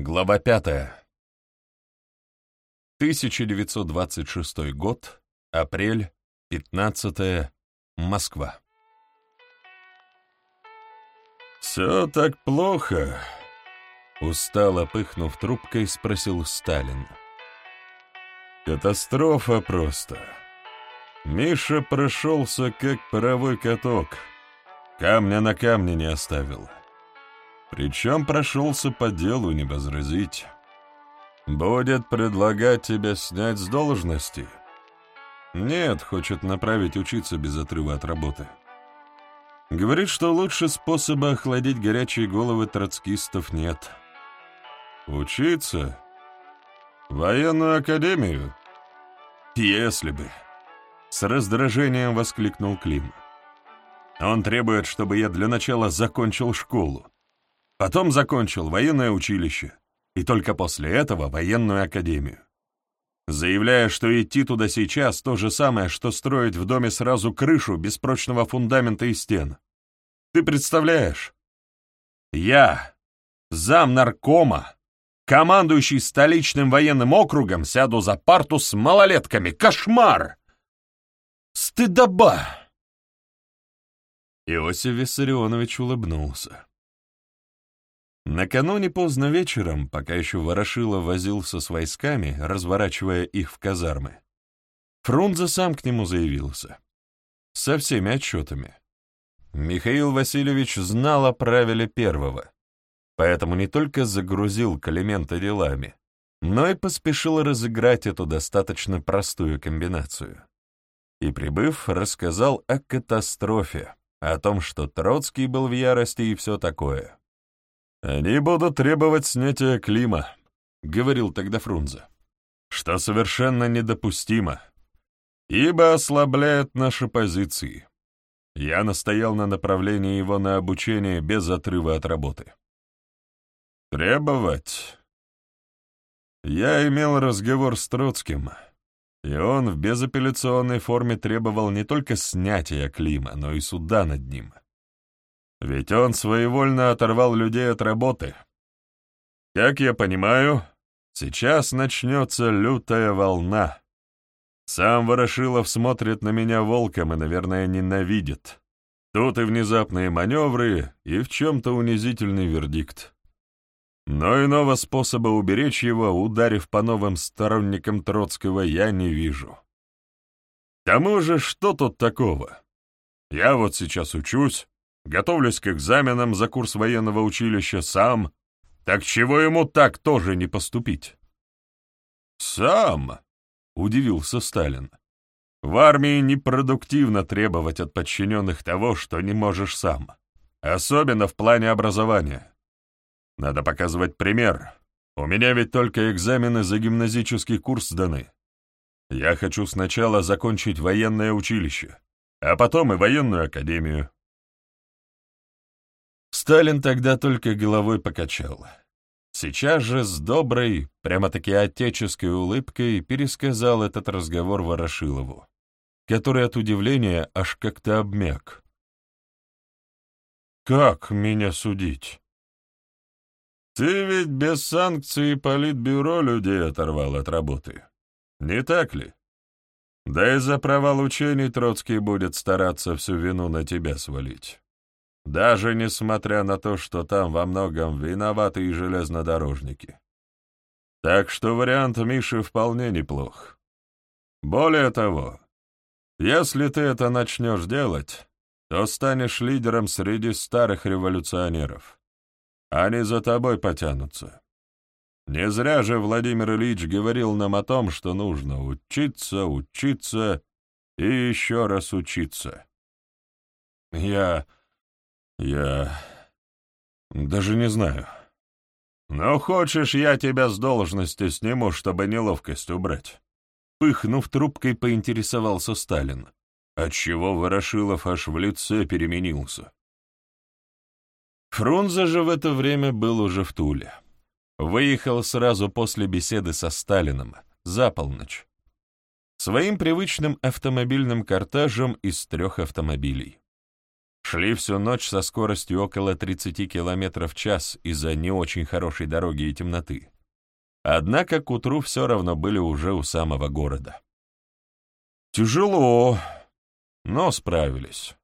Глава пятая. 1926 год, апрель, 15 Москва. «Все так плохо», — устало пыхнув трубкой, спросил Сталин. «Катастрофа просто. Миша прошелся, как паровой каток, камня на камне не оставил». Причем прошелся по делу, не возразить. Будет предлагать тебя снять с должности. Нет, хочет направить учиться без отрыва от работы. Говорит, что лучше способа охладить горячие головы троцкистов нет. Учиться? Военную академию? Если бы. С раздражением воскликнул Клим. Он требует, чтобы я для начала закончил школу. Потом закончил военное училище, и только после этого военную академию. Заявляя, что идти туда сейчас то же самое, что строить в доме сразу крышу без прочного фундамента и стен. Ты представляешь? Я, зам наркома, командующий столичным военным округом, сяду за парту с малолетками. Кошмар! Стыдоба! Иосиф Виссарионович улыбнулся. Накануне поздно вечером, пока еще Ворошилов возился с войсками, разворачивая их в казармы, Фрунзе сам к нему заявился. Со всеми отчетами. Михаил Васильевич знал о правиле первого, поэтому не только загрузил Калимента делами, но и поспешил разыграть эту достаточно простую комбинацию. И, прибыв, рассказал о катастрофе, о том, что Троцкий был в ярости и все такое. «Они будут требовать снятия Клима», — говорил тогда Фрунзе, «что совершенно недопустимо, ибо ослабляет наши позиции. Я настоял на направлении его на обучение без отрыва от работы». «Требовать?» Я имел разговор с Троцким, и он в безапелляционной форме требовал не только снятия Клима, но и суда над ним. Ведь он своевольно оторвал людей от работы. Как я понимаю, сейчас начнется лютая волна. Сам Ворошилов смотрит на меня волком и, наверное, ненавидит. Тут и внезапные маневры, и в чем-то унизительный вердикт. Но иного способа уберечь его, ударив по новым сторонникам Троцкого, я не вижу. К тому же, что тут такого? Я вот сейчас учусь, готовлюсь к экзаменам за курс военного училища сам, так чего ему так тоже не поступить? «Сам?» — удивился Сталин. «В армии непродуктивно требовать от подчиненных того, что не можешь сам, особенно в плане образования. Надо показывать пример. У меня ведь только экзамены за гимназический курс сданы. Я хочу сначала закончить военное училище, а потом и военную академию. Сталин тогда только головой покачал. Сейчас же с доброй, прямо-таки отеческой улыбкой пересказал этот разговор Ворошилову, который от удивления аж как-то обмяк. «Как меня судить?» «Ты ведь без санкций политбюро людей оторвал от работы. Не так ли? Да и за провал учений Троцкий будет стараться всю вину на тебя свалить даже несмотря на то, что там во многом виноваты и железнодорожники. Так что вариант Миши вполне неплох. Более того, если ты это начнешь делать, то станешь лидером среди старых революционеров. Они за тобой потянутся. Не зря же Владимир Ильич говорил нам о том, что нужно учиться, учиться и еще раз учиться. Я я... даже не знаю. Но хочешь, я тебя с должности сниму, чтобы неловкость убрать?» Пыхнув трубкой, поинтересовался Сталин, отчего Ворошилов аж в лице переменился. Фрунзе же в это время был уже в Туле. Выехал сразу после беседы со Сталиным, за полночь. Своим привычным автомобильным кортежем из трех автомобилей. Шли всю ночь со скоростью около 30 км в час из-за не очень хорошей дороги и темноты. Однако к утру все равно были уже у самого города. Тяжело, но справились.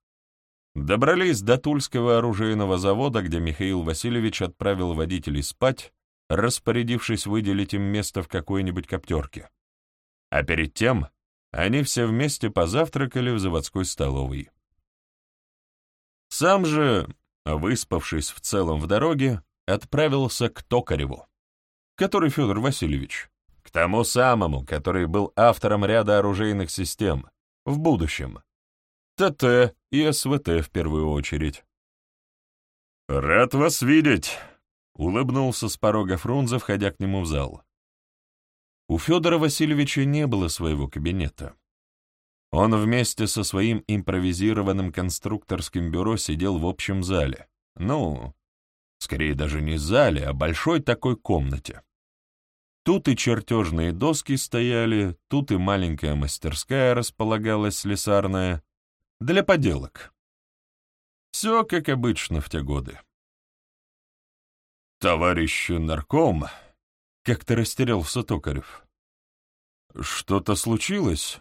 Добрались до Тульского оружейного завода, где Михаил Васильевич отправил водителей спать, распорядившись выделить им место в какой-нибудь коптерке. А перед тем они все вместе позавтракали в заводской столовой. Сам же, выспавшись в целом в дороге, отправился к Токареву, который Федор Васильевич, к тому самому, который был автором ряда оружейных систем, в будущем, ТТ и СВТ в первую очередь. «Рад вас видеть!» — улыбнулся с порога Фрунзе, входя к нему в зал. У Федора Васильевича не было своего кабинета. Он вместе со своим импровизированным конструкторским бюро сидел в общем зале. Ну, скорее даже не зале, а большой такой комнате. Тут и чертежные доски стояли, тут и маленькая мастерская располагалась слесарная, для поделок. Все как обычно в те годы. «Товарищ нарком», как-то растерялся Токарев. «Что-то случилось?»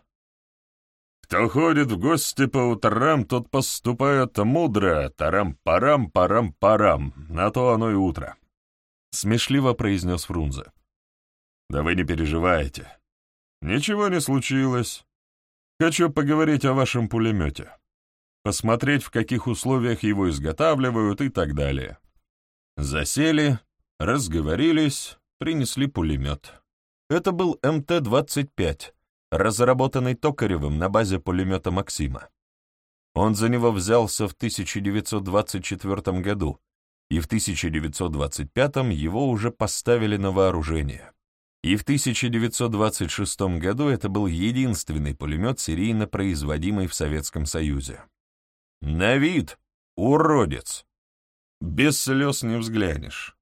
«Кто ходит в гости по утрам, тот поступает мудро, тарам-парам-парам-парам, на то оно и утро», — смешливо произнес Фрунзе. «Да вы не переживайте. Ничего не случилось. Хочу поговорить о вашем пулемете. Посмотреть, в каких условиях его изготавливают и так далее». Засели, разговорились, принесли пулемет. Это был МТ-25, разработанный Токаревым на базе пулемета «Максима». Он за него взялся в 1924 году, и в 1925 его уже поставили на вооружение. И в 1926 году это был единственный пулемет, серийно производимый в Советском Союзе. На вид — уродец. Без слез не взглянешь.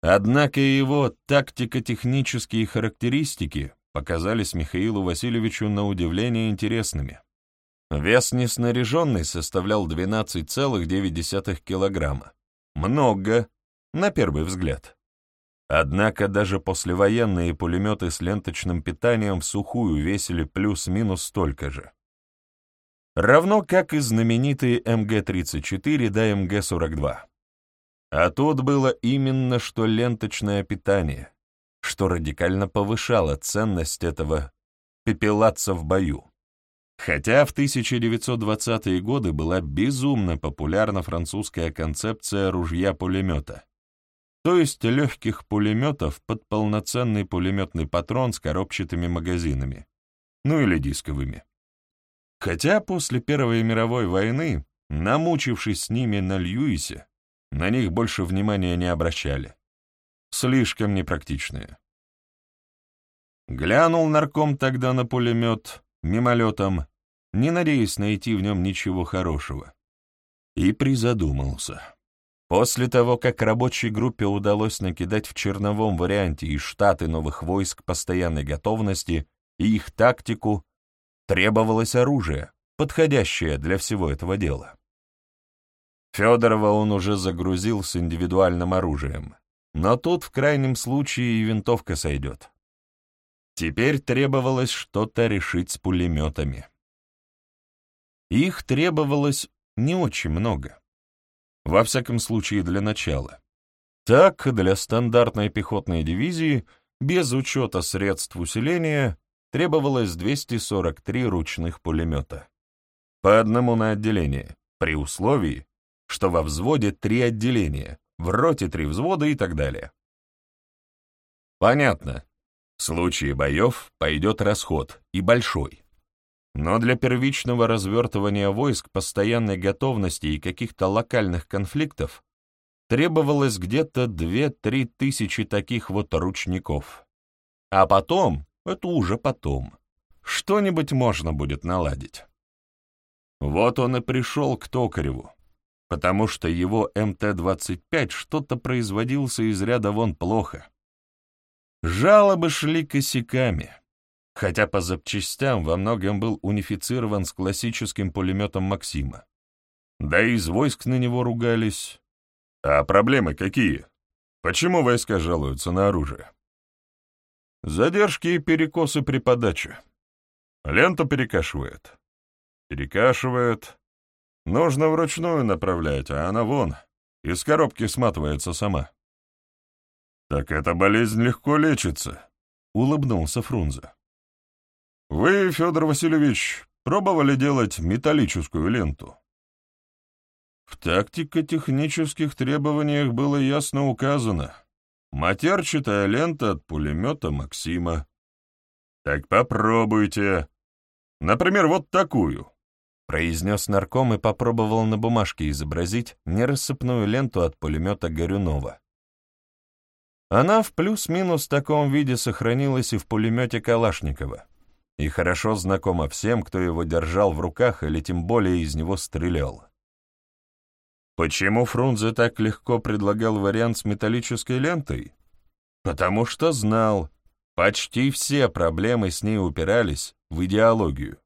Однако его тактико-технические характеристики показались Михаилу Васильевичу на удивление интересными. Вес неснаряженный составлял 12,9 килограмма. Много, на первый взгляд. Однако даже послевоенные пулеметы с ленточным питанием в сухую весили плюс-минус столько же. Равно как и знаменитые МГ-34 да МГ-42. А тут было именно что ленточное питание, что радикально повышало ценность этого пепелаться в бою. Хотя в 1920-е годы была безумно популярна французская концепция ружья-пулемета, то есть легких пулеметов под полноценный пулеметный патрон с коробчатыми магазинами, ну или дисковыми. Хотя после Первой мировой войны, намучившись с ними на Льюисе, на них больше внимания не обращали. Слишком непрактичные. Глянул нарком тогда на пулемет, мимолетом, не надеясь найти в нем ничего хорошего. И призадумался. После того, как рабочей группе удалось накидать в черновом варианте и штаты новых войск постоянной готовности, и их тактику, требовалось оружие, подходящее для всего этого дела. Федорова он уже загрузил с индивидуальным оружием, но тут в крайнем случае и винтовка сойдет. Теперь требовалось что-то решить с пулеметами. Их требовалось не очень много. Во всяком случае, для начала. Так, для стандартной пехотной дивизии, без учета средств усиления, требовалось 243 ручных пулемета. По одному на отделение, при условии, что во взводе три отделения, в роте три взвода и так далее. Понятно. В случае боев пойдет расход, и большой. Но для первичного развертывания войск, постоянной готовности и каких-то локальных конфликтов требовалось где-то 2-3 тысячи таких вот ручников. А потом, это уже потом, что-нибудь можно будет наладить. Вот он и пришел к Токареву, потому что его МТ-25 что-то производился из ряда вон плохо. Жалобы шли косяками, хотя по запчастям во многом был унифицирован с классическим пулеметом Максима. Да и из войск на него ругались. А проблемы какие? Почему войска жалуются на оружие? Задержки и перекосы при подаче. Ленту перекашивает. Перекашивает. Нужно вручную направлять, а она вон, из коробки сматывается сама. «Так эта болезнь легко лечится», — улыбнулся Фрунзе. «Вы, Федор Васильевич, пробовали делать металлическую ленту?» В тактико-технических требованиях было ясно указано. Матерчатая лента от пулемета Максима. «Так попробуйте. Например, вот такую», — произнес нарком и попробовал на бумажке изобразить нерассыпную ленту от пулемета Горюнова. Она в плюс-минус таком виде сохранилась и в пулемете Калашникова, и хорошо знакома всем, кто его держал в руках или тем более из него стрелял. Почему Фрунзе так легко предлагал вариант с металлической лентой? Потому что знал, почти все проблемы с ней упирались в идеологию.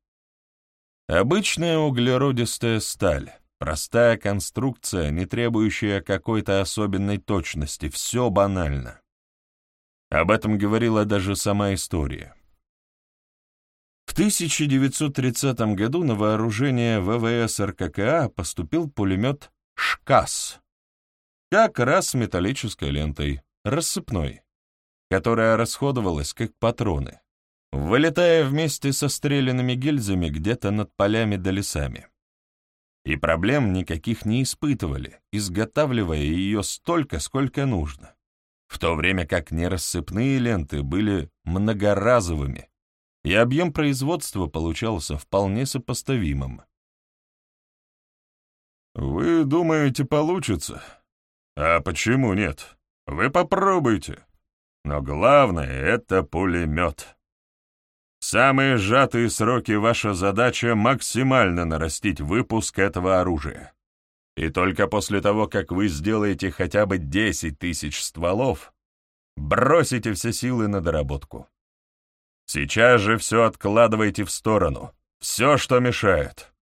Обычная углеродистая сталь, Простая конструкция, не требующая какой-то особенной точности, все банально. Об этом говорила даже сама история. В 1930 году на вооружение ВВС РККА поступил пулемет «ШКАС», как раз с металлической лентой, рассыпной, которая расходовалась как патроны, вылетая вместе со стрелянными гильзами где-то над полями да лесами и проблем никаких не испытывали, изготавливая ее столько, сколько нужно, в то время как нерассыпные ленты были многоразовыми, и объем производства получался вполне сопоставимым. «Вы думаете, получится? А почему нет? Вы попробуйте. Но главное — это пулемет. Самые сжатые сроки ваша задача — максимально нарастить выпуск этого оружия. И только после того, как вы сделаете хотя бы 10 тысяч стволов, бросите все силы на доработку. Сейчас же все откладывайте в сторону, все, что мешает.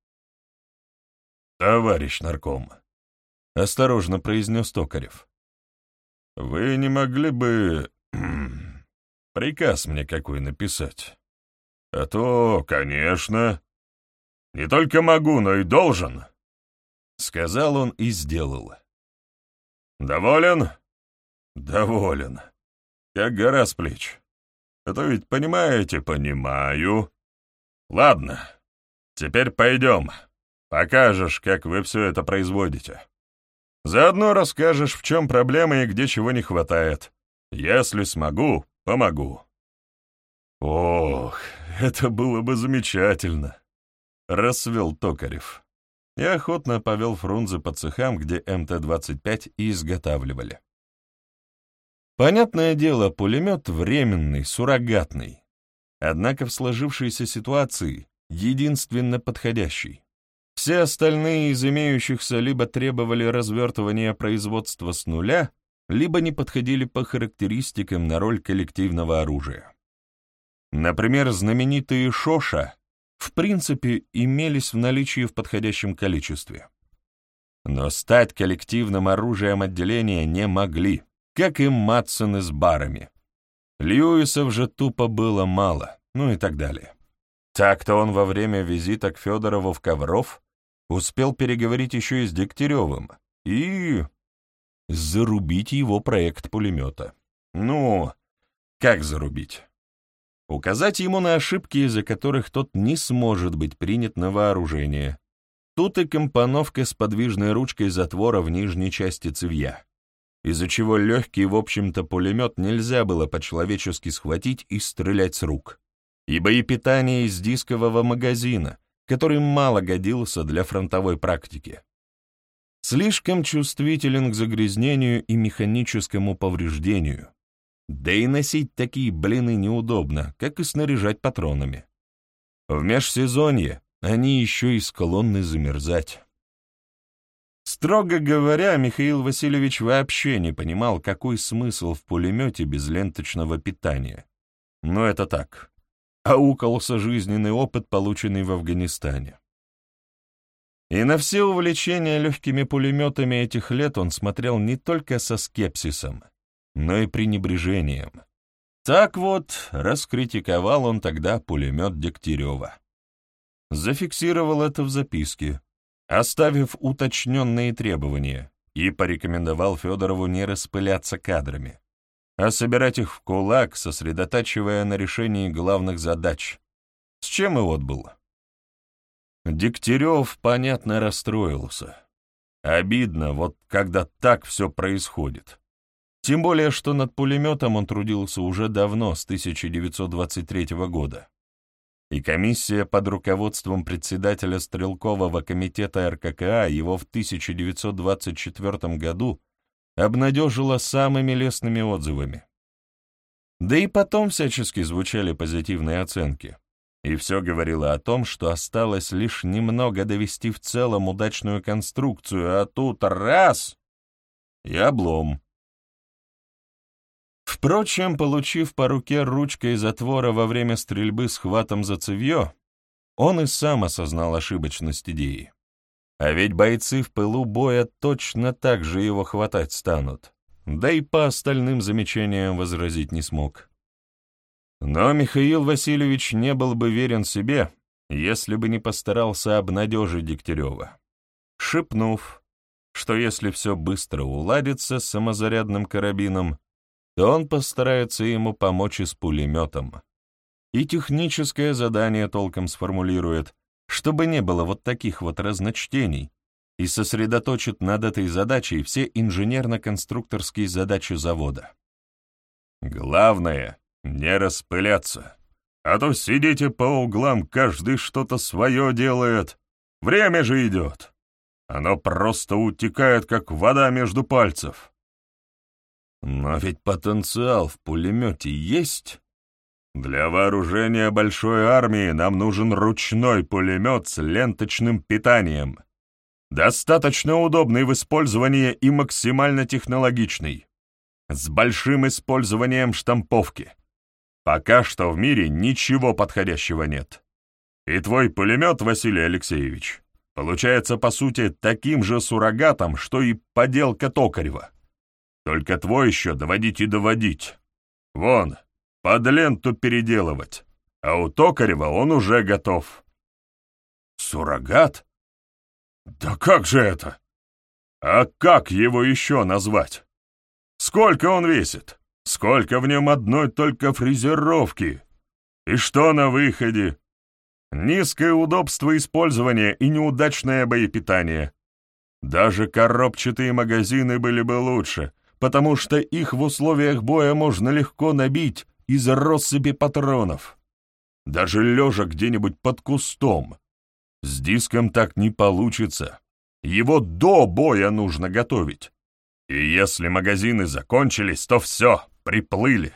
«Товарищ нарком», — осторожно произнес Токарев, — «вы не могли бы приказ мне какой написать?» «А то, конечно. Не только могу, но и должен», — сказал он и сделал. «Доволен?» «Доволен. Как гора с плеч. А то ведь понимаете, понимаю. Ладно, теперь пойдем. Покажешь, как вы все это производите. Заодно расскажешь, в чем проблема и где чего не хватает. Если смогу, помогу». «Ох, это было бы замечательно!» — рассвел Токарев. И охотно повел Фрунзе по цехам, где МТ-25 и изготавливали. Понятное дело, пулемет временный, суррогатный. Однако в сложившейся ситуации единственно подходящий. Все остальные из имеющихся либо требовали развертывания производства с нуля, либо не подходили по характеристикам на роль коллективного оружия. Например, знаменитые шоша в принципе имелись в наличии в подходящем количестве. Но стать коллективным оружием отделения не могли, как и Матсоны с барами. Льюисов же тупо было мало, ну и так далее. Так-то он во время визита к Федорову в Ковров успел переговорить еще и с Дегтяревым и зарубить его проект пулемета. Ну, как зарубить? Указать ему на ошибки, из-за которых тот не сможет быть принят на вооружение. Тут и компоновка с подвижной ручкой затвора в нижней части цевья, из-за чего легкий, в общем-то, пулемет нельзя было по-человечески схватить и стрелять с рук, и боепитание из дискового магазина, который мало годился для фронтовой практики. Слишком чувствителен к загрязнению и механическому повреждению, да и носить такие блины неудобно, как и снаряжать патронами. В межсезонье они еще и склонны замерзать. Строго говоря, Михаил Васильевич вообще не понимал, какой смысл в пулемете без ленточного питания. Но это так. Аукался жизненный опыт, полученный в Афганистане. И на все увлечения легкими пулеметами этих лет он смотрел не только со скепсисом, но и пренебрежением. Так вот, раскритиковал он тогда пулемет Дегтярева. Зафиксировал это в записке, оставив уточненные требования, и порекомендовал Федорову не распыляться кадрами, а собирать их в кулак, сосредотачивая на решении главных задач, с чем и отбыл. Дегтярев, понятно, расстроился. Обидно, вот когда так все происходит. Тем более, что над пулеметом он трудился уже давно, с 1923 года и комиссия под руководством председателя Стрелкового комитета РККА его в 1924 году обнадежила самыми лестными отзывами. Да и потом всячески звучали позитивные оценки, и все говорило о том, что осталось лишь немного довести в целом удачную конструкцию, а тут раз — и облом. Впрочем, получив по руке ручкой затвора во время стрельбы с хватом за цевье, он и сам осознал ошибочность идеи. А ведь бойцы в пылу боя точно так же его хватать станут, да и по остальным замечаниям возразить не смог. Но Михаил Васильевич не был бы верен себе, если бы не постарался обнадежить Дегтярева, шепнув, что если все быстро уладится с самозарядным карабином, то он постарается ему помочь и с пулеметом. И техническое задание толком сформулирует, чтобы не было вот таких вот разночтений, и сосредоточит над этой задачей все инженерно-конструкторские задачи завода. Главное — не распыляться, а то сидите по углам, каждый что-то свое делает. Время же идет. Оно просто утекает, как вода между пальцев. Но ведь потенциал в пулемете есть. Для вооружения большой армии нам нужен ручной пулемет с ленточным питанием. Достаточно удобный в использовании и максимально технологичный. С большим использованием штамповки. Пока что в мире ничего подходящего нет. И твой пулемет, Василий Алексеевич, получается, по сути, таким же суррогатом, что и поделка Токарева. Только твой еще доводить и доводить. Вон, под ленту переделывать. А у Токарева он уже готов. Суррогат? Да как же это? А как его еще назвать? Сколько он весит? Сколько в нем одной только фрезеровки? И что на выходе? Низкое удобство использования и неудачное боепитание. Даже коробчатые магазины были бы лучше, потому что их в условиях боя можно легко набить из россыпи патронов. Даже лежа где-нибудь под кустом. С диском так не получится. Его до боя нужно готовить. И если магазины закончились, то все, приплыли.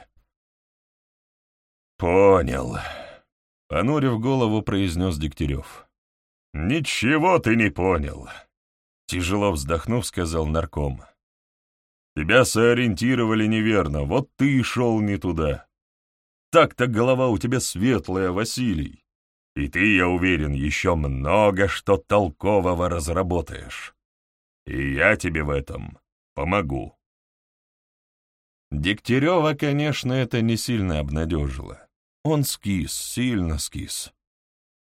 «Понял», — понурив голову, произнес Дегтярев. «Ничего ты не понял», — тяжело вздохнув, сказал нарком. Тебя сориентировали неверно, вот ты и шел не туда. Так-то голова у тебя светлая, Василий. И ты, я уверен, еще много что толкового разработаешь. И я тебе в этом помогу. Дегтярева, конечно, это не сильно обнадежило. Он скис, сильно скис.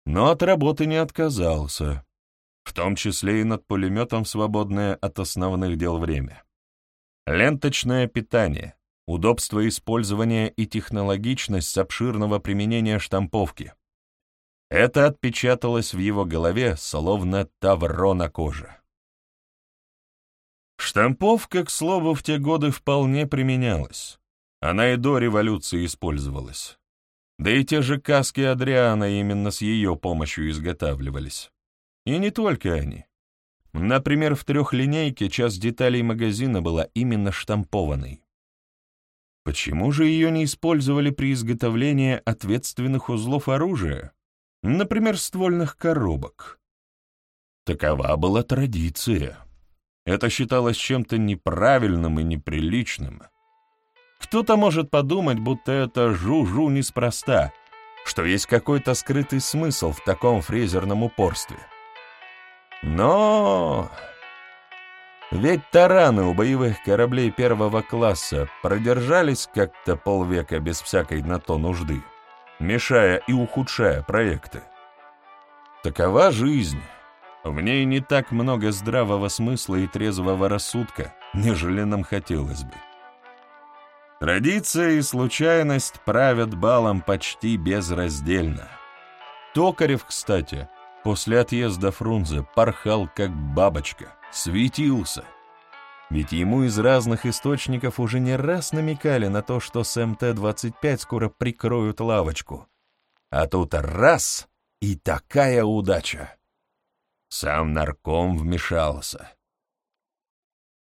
Но от работы не отказался, в том числе и над пулеметом свободное от основных дел время. Ленточное питание, удобство использования и технологичность с обширного применения штамповки. Это отпечаталось в его голове, словно тавро на коже. Штамповка, к слову, в те годы вполне применялась. Она и до революции использовалась. Да и те же каски Адриана именно с ее помощью изготавливались. И не только они. Например, в трехлинейке часть деталей магазина была именно штампованной. Почему же ее не использовали при изготовлении ответственных узлов оружия, например, ствольных коробок? Такова была традиция. Это считалось чем-то неправильным и неприличным. Кто-то может подумать, будто это жу-жу неспроста, что есть какой-то скрытый смысл в таком фрезерном упорстве. Но... Ведь тараны у боевых кораблей первого класса продержались как-то полвека без всякой на то нужды, мешая и ухудшая проекты. Такова жизнь. В ней не так много здравого смысла и трезвого рассудка, нежели нам хотелось бы. Традиция и случайность правят балом почти безраздельно. Токарев, кстати, после отъезда Фрунзе порхал как бабочка, светился. Ведь ему из разных источников уже не раз намекали на то, что с МТ-25 скоро прикроют лавочку. А тут раз — и такая удача. Сам нарком вмешался.